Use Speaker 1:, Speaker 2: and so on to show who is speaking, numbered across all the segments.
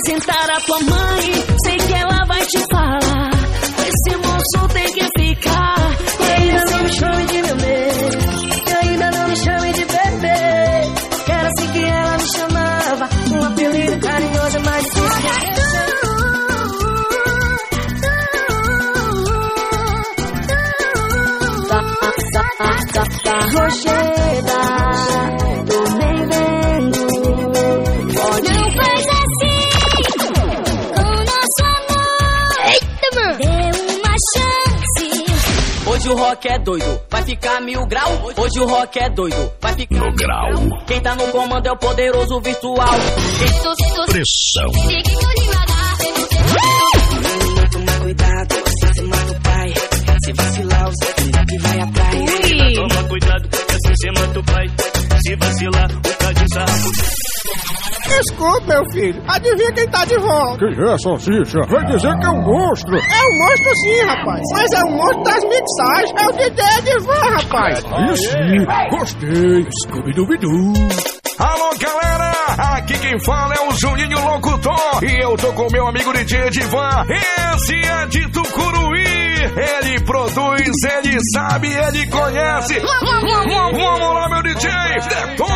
Speaker 1: apresentar à tua mãe,
Speaker 2: Hoje o rock é doido, vai ficar mil grau. Hoje o rock é doido, vai ficar
Speaker 3: No grau.
Speaker 2: Quem tá no comando é o poderoso virtual.
Speaker 3: Pressão.
Speaker 4: Toma cuidado, assim você mata o pai. Se vacilar, o Zé que vai à praia.
Speaker 5: Toma cuidado, assim você mata o pai. Se vacilar, o cadinho sarrafo.
Speaker 6: Desculpa, meu filho. Adivinha quem tá de volta?
Speaker 7: Quem é, Salsicha? Vai dizer que é um monstro.
Speaker 6: É um monstro sim, rapaz. Mas é um monstro das mixagens. É o Dedé Edivan, rapaz.
Speaker 7: Aí sim, gostei. Scooby-Dooby-Doo.
Speaker 3: Alô, galera! Aqui quem fala é o Juninho Locutor e eu tô com meu amigo DJ Edivan. Esse é de Tucuruí. Ele produz, ele sabe, ele conhece. Energy,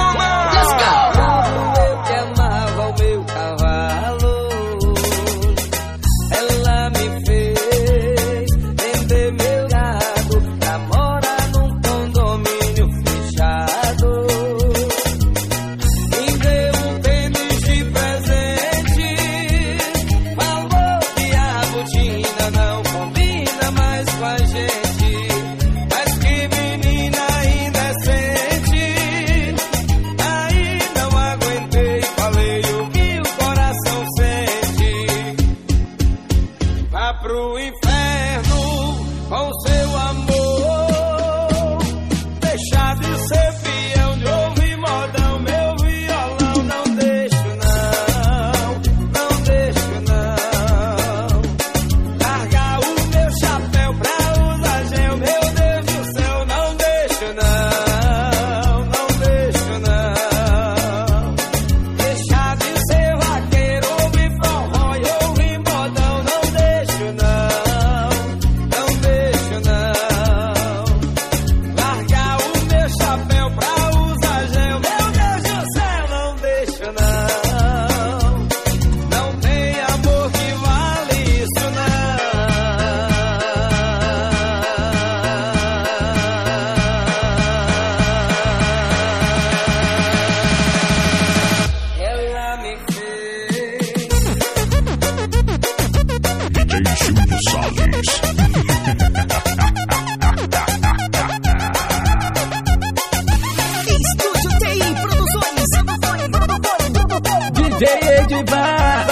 Speaker 3: DJ
Speaker 8: Edivan,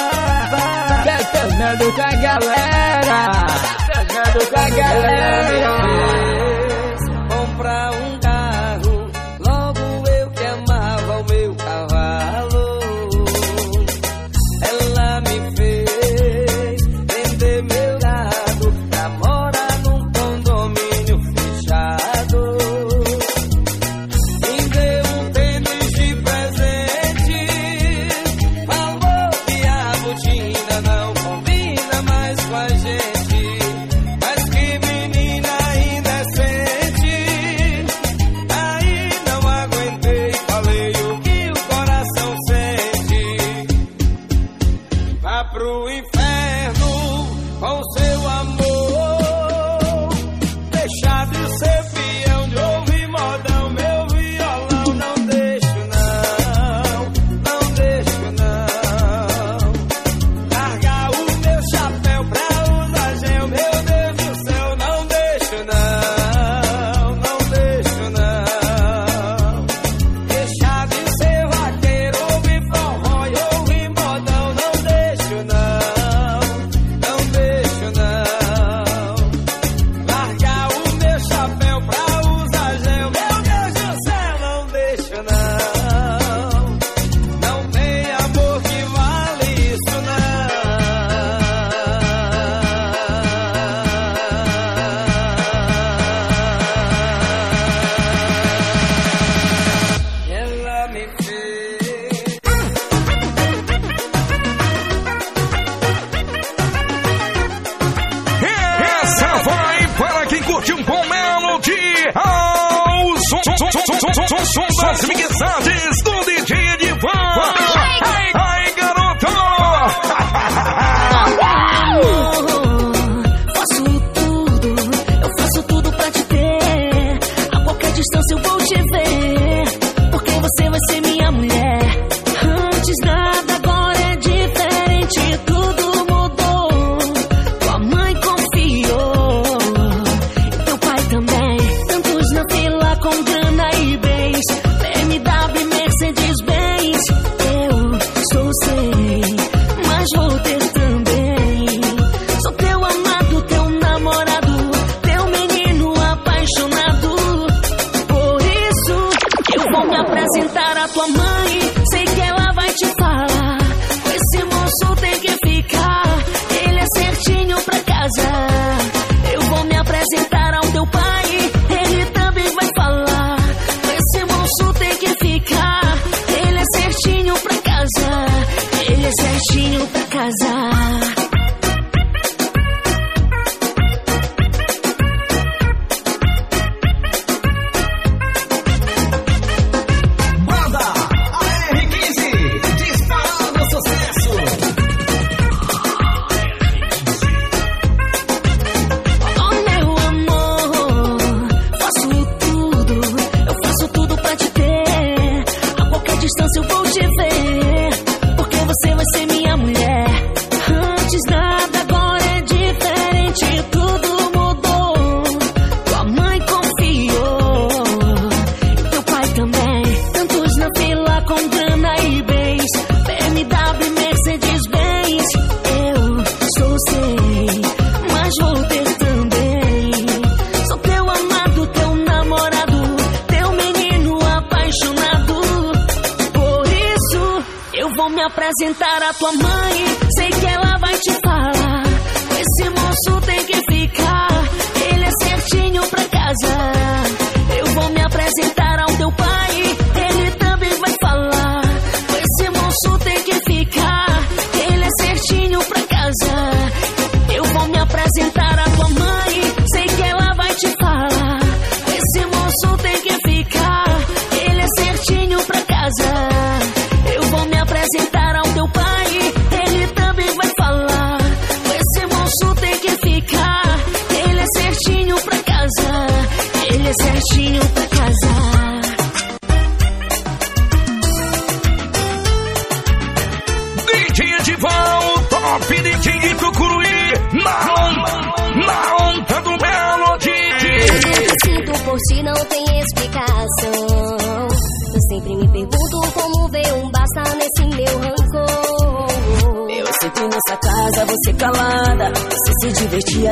Speaker 8: detonando com a galera, detonando com a galera.
Speaker 9: Som, som das
Speaker 4: apresentar à tua mãe.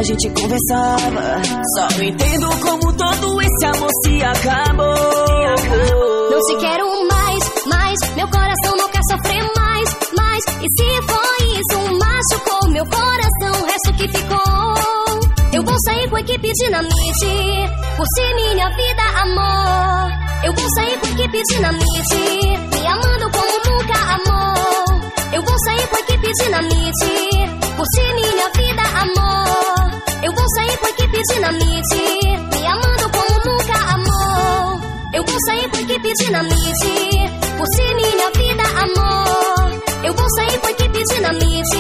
Speaker 4: A gente conversava. Só entendo como todo esse amor se acabou.
Speaker 10: Não te quero mais, mais. Meu coração não quer sofrer mais, mais. E se foi isso, machucou meu coração, o resto que ficou. Eu vou sair com a equipe dinamite. Curtir minha vida, amor. Eu vou sair com a equipe dinamite. Me amando como nunca amou. Eu vou sair com a equipe dinamite. Curtir minha vida, amor. Eu vou sair com a equipe dinamite. Me amando como nunca amou. Eu vou sair com a equipe dinamite. Curtir minha vida, amor. Eu vou sair com a equipe dinamite.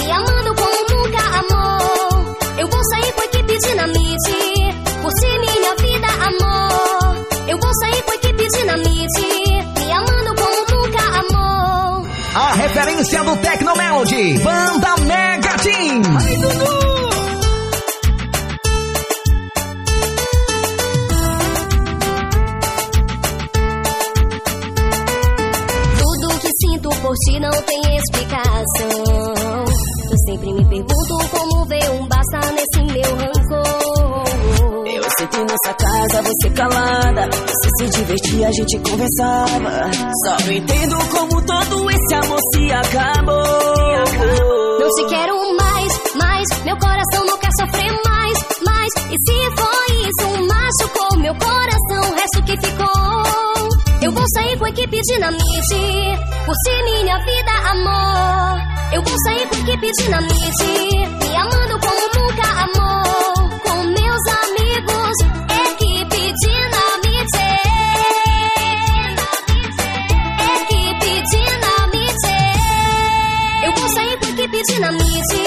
Speaker 10: Me amando como nunca amou. Eu vou sair com a equipe dinamite. Curtir minha vida, amor. Eu vou sair com a equipe dinamite. Me amando como nunca amou.
Speaker 6: A referência do Tecnomelody, Banda Mega Team. Aí, Dudu!
Speaker 10: Sempre me pergunto como veio um basta nesse meu rancor.
Speaker 4: Eu sento nessa casa, você calada. Você se divertia, a gente conversava. Só não entendo como todo esse amor se acabou.
Speaker 10: Não te quero mais, mais. Meu coração não quer sofrer mais, mais. E se foi isso, machucou meu coração, o resto que ficou. Eu vou sair com a equipe Dinamite, por si minha vida amor. Eu vou sair com a equipe Dinamite, me amando como nunca amor. Com meus amigos, equipe Dinamite. Equipe Dinamite. Eu vou sair com a equipe Dinamite,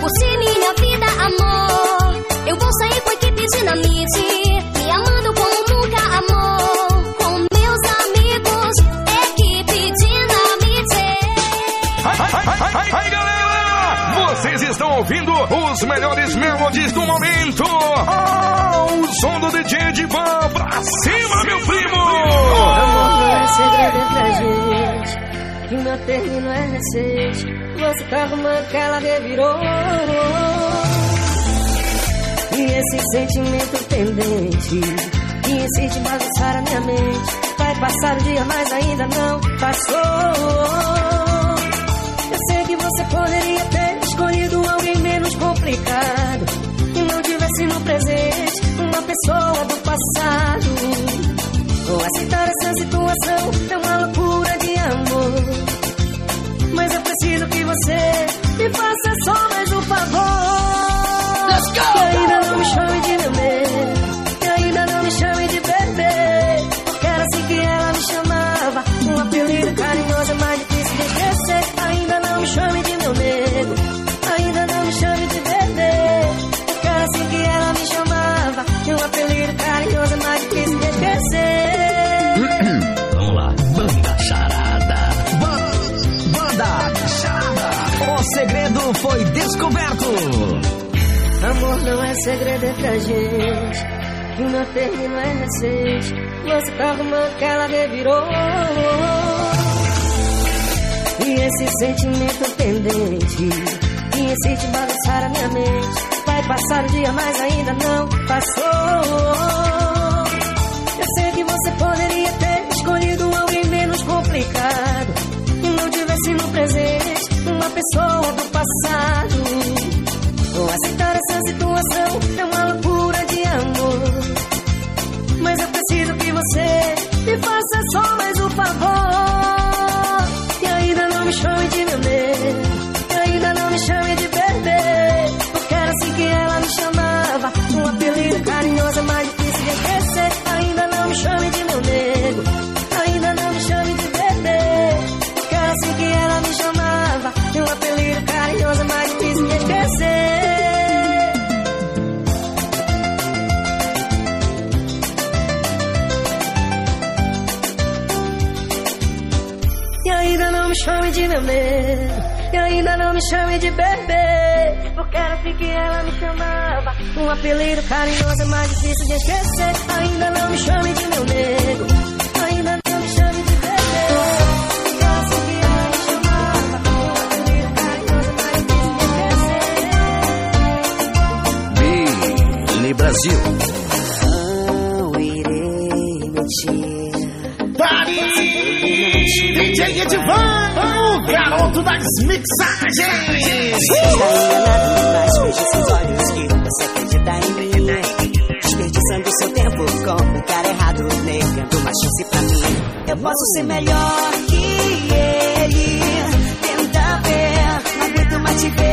Speaker 10: por si minha vida amor. Eu vou sair com a equipe Dinamite.
Speaker 9: Melhores melodies do momento. Oh, o som do DJ de Van pra cima, meu primo.
Speaker 1: Amor não é segredo entre a gente. Que meu término é recente. Você tá arrumando que ela revirou. E esse sentimento pendente que insiste em bagunçar a minha mente. Vai passar o dia, mas ainda não passou. Eu sei que você poderia ter complicado. Não tivesse no presente uma pessoa do passado. Vou aceitar essa situação, é uma loucura de amor.
Speaker 10: Segredo
Speaker 1: entre a gente. Que meu término é recente. Você tá arrumando que ela revirou. E esse sentimento pendente que insiste em bagunçar a minha mente. Vai passar o dia, mas ainda não passou. Eu sei que você poderia ter escolhido alguém menos complicado. E não tivesse no presente uma pessoa do chame de meu medo E ainda não me chame de bebê. Porque era assim que ela me chamava. Um apelido carinhoso é mais difícil de esquecer. Ainda não me chame de meu nego. Ainda não me chame de bebê. Assim
Speaker 10: Brasil.
Speaker 11: Não irei mentir.
Speaker 6: DJ Edivan, o garoto das mixagens.
Speaker 11: Mim. Desperdiçando seu tempo com o cara errado, negando uma chance pra mim. Eu posso ser melhor que ele. Tenta ver, não aguento mais te ver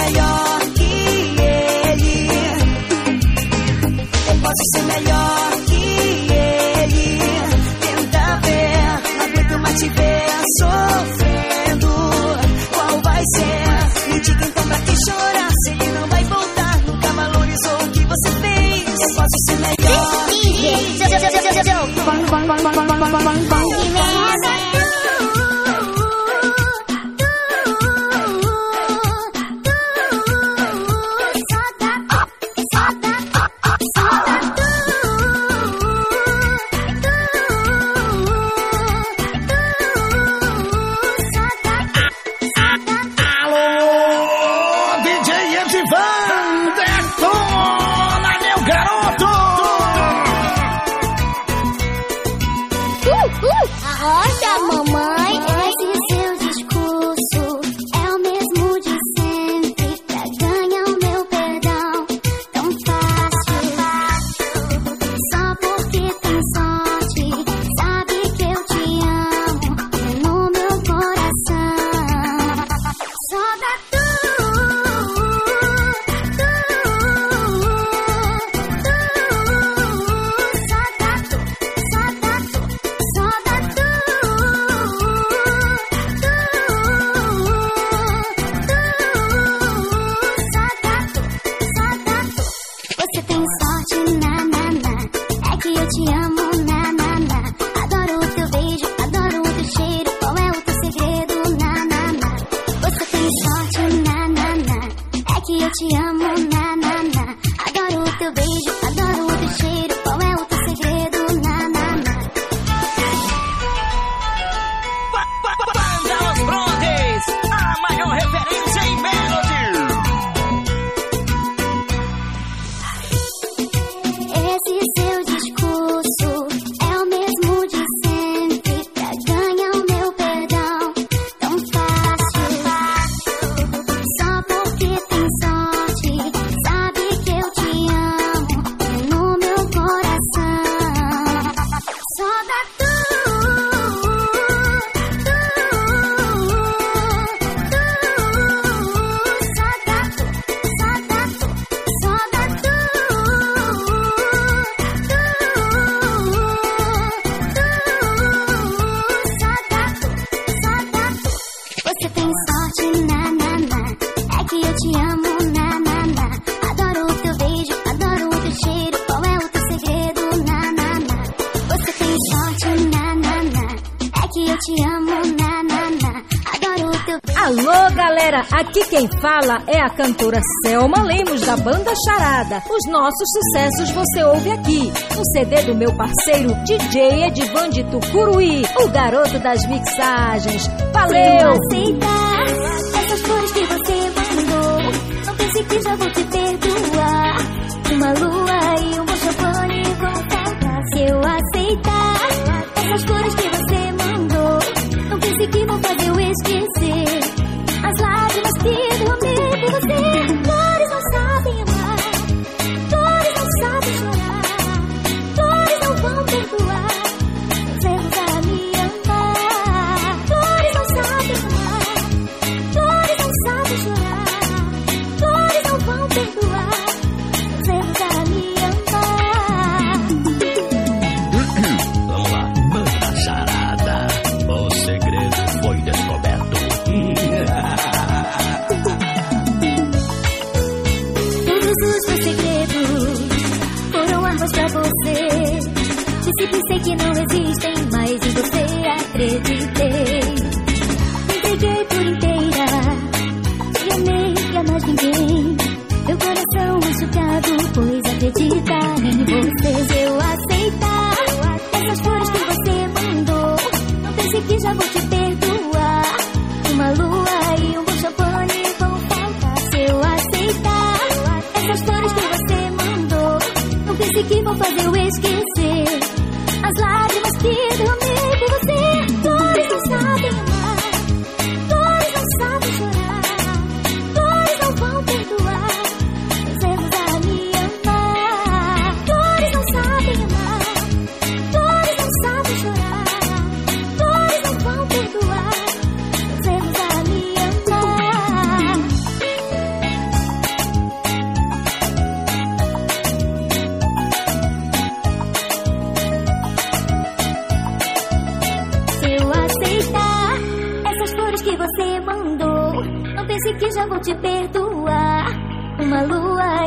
Speaker 11: melhor que ele. Eu posso ser melhor que ele. Tenta ver, não aguento mais te ver sofrendo. Qual vai ser? Me diga então pra que chorar se ele não vai voltar. Nunca valorizou o que você fez. Eu posso ser melhor que ele. te
Speaker 12: amo,
Speaker 13: aqui quem fala é a cantora Selma Lemos da banda Charada. Os nossos sucessos você ouve aqui, no CD do meu parceiro DJ Edivan de Tucuruí, o garoto das mixagens. Valeu!
Speaker 12: Se eu aceitar essas flores que você mandou, não pense que já vou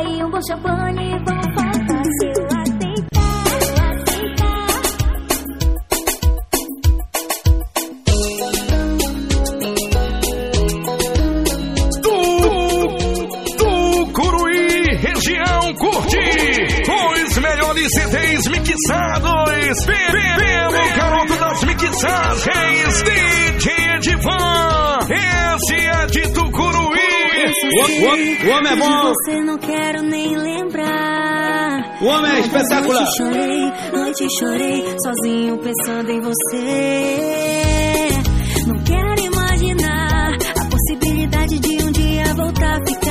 Speaker 12: e um bom champanhe vão
Speaker 14: falar. o,
Speaker 15: o, homem é bom.
Speaker 1: Você não quero nem lembrar.
Speaker 3: O homem é espetacular.
Speaker 9: Antes chorei, antes chorei, sozinho pensando em você. Não quero imaginar a possibilidade de um dia voltar a ficar.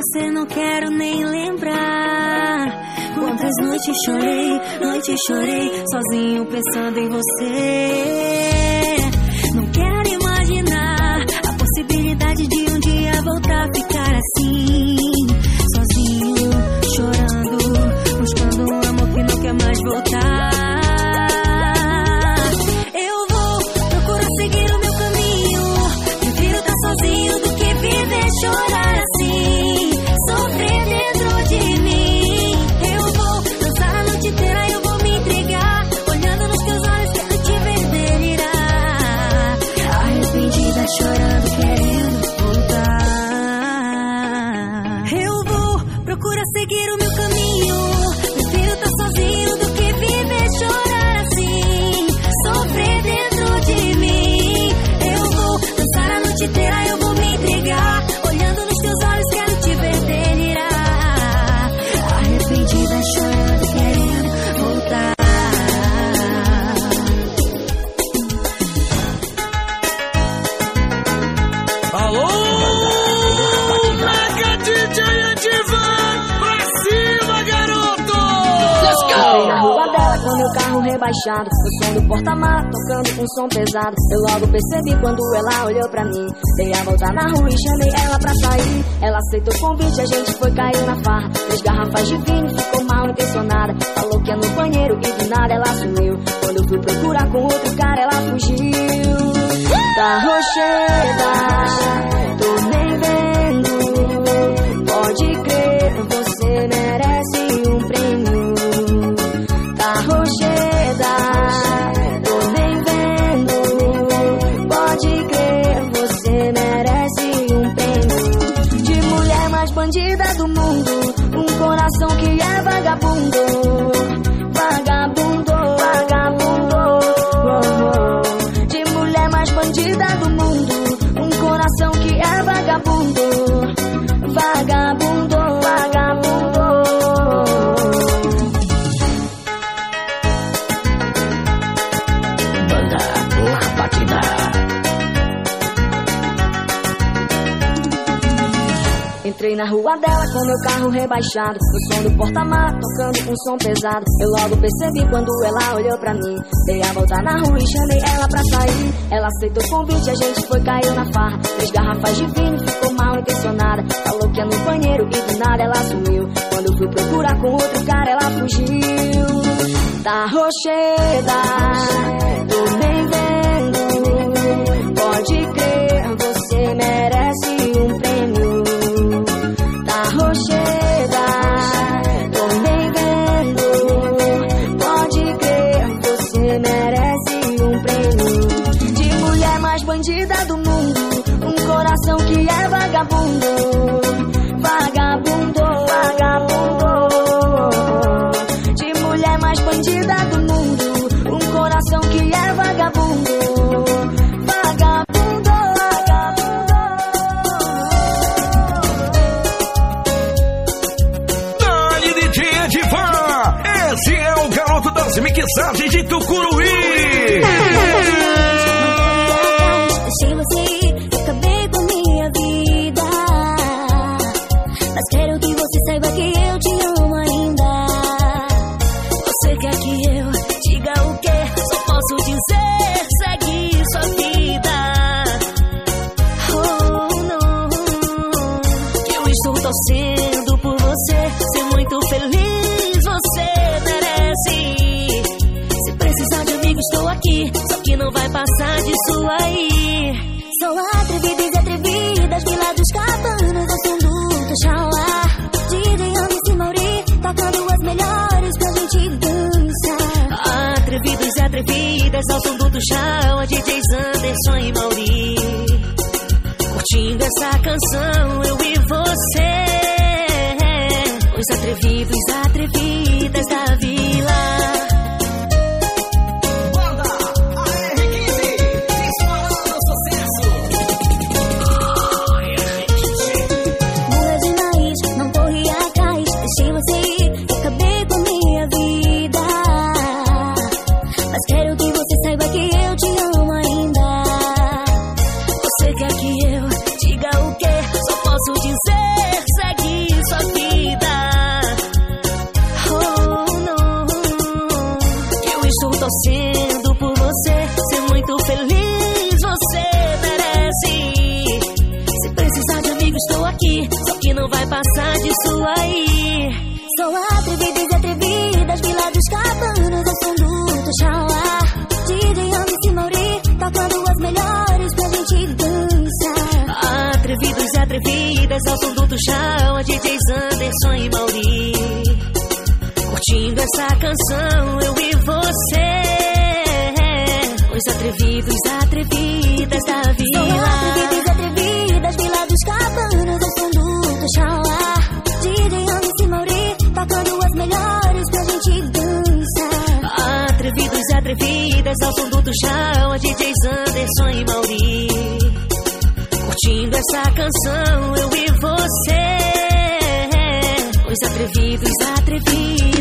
Speaker 9: Você não quero nem lembrar. Quantas noites chorei, noites chorei, sozinho pensando em você. Seguir o meu caminho.
Speaker 16: Carro rebaixado O som do porta-mar tocando com som pesado. Eu logo percebi quando ela olhou pra mim. Dei a volta na rua e chamei ela pra sair. Ela aceitou o convite, a gente foi cair na farra. Três garrafas de vinho, ficou mal intencionada. Falou que ia no banheiro e do nada ela sumiu. Quando eu fui procurar com outro cara ela fugiu. Tá rocheda, na rua dela com meu carro rebaixado. O som do porta-mar tocando com som pesado. Eu logo percebi quando ela olhou pra mim. Dei a volta na rua e chamei ela pra sair. Ela aceitou o convite, a gente foi, caiu na farra. Três garrafas de vinho, ficou mal intencionada. Falou que ia no banheiro e do nada ela sumiu. Quando fui procurar com outro cara ela fugiu. Tá rocheda,
Speaker 17: atrevidas,
Speaker 9: ao som do Tuxau, a DJs Anderson e Mauri. Curtindo essa canção, eu e você. Os atrevidos atrevidas da vila.
Speaker 17: Não
Speaker 9: vai passar disso aí.
Speaker 17: Sou atrevidas e atrevidas, Vila dos Cabanos, eu sou do Tuxauá. DJ Anderson Mauri, tocando as melhores pra gente dançar.
Speaker 9: Atrevidos e atrevidas, ao som do Tuxau, a DJs Anderson e Mauri. Curtindo essa canção, eu e você. Os atrevidos e atrevidas da
Speaker 17: Sou
Speaker 9: Atrevidos atrevidas, ao som do Tuxau, a DJs Anderson e Mauri. Curtindo essa canção, eu e você. Os atrevidos atrevidas